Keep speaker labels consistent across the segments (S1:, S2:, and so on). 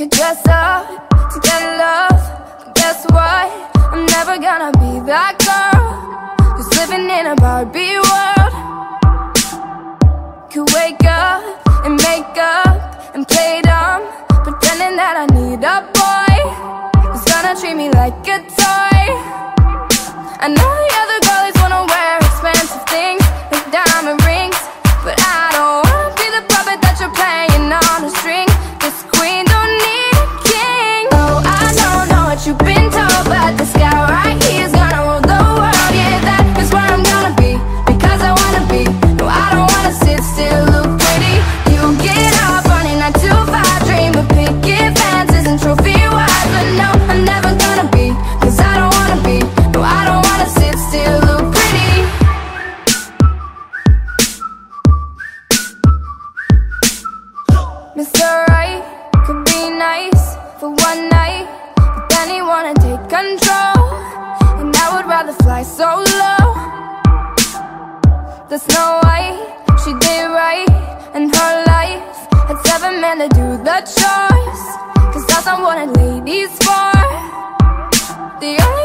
S1: could dress up to get love. But Guess what? I'm never gonna be that girl Who's living in a Barbie world. Could wake up and make up and play dumb Pretending that I need a boy Who's gonna treat me like a toy. I know you're the Snow White She did right in her life Had seven men to do the choice. Cause that's not what a lady's for The only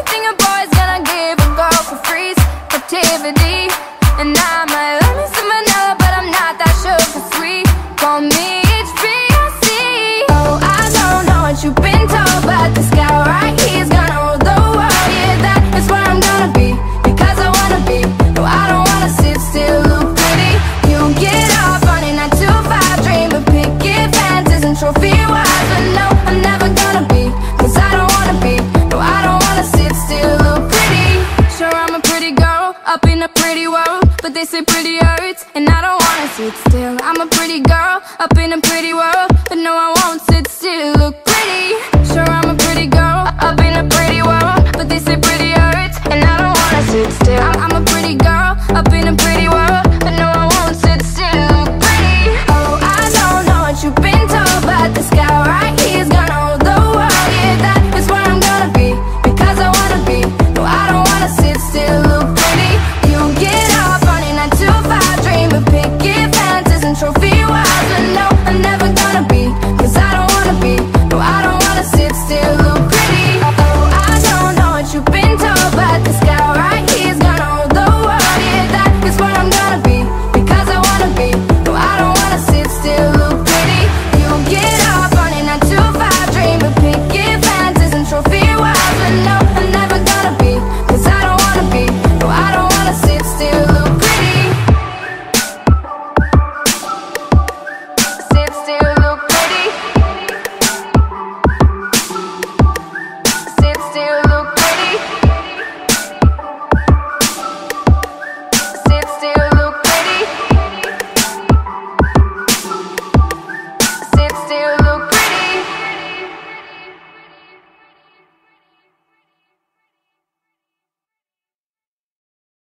S1: girl up in a pretty world But they say pretty hurts and I don't wanna sit still. I'm a pretty girl up in a pretty world But no I won't sit still. Look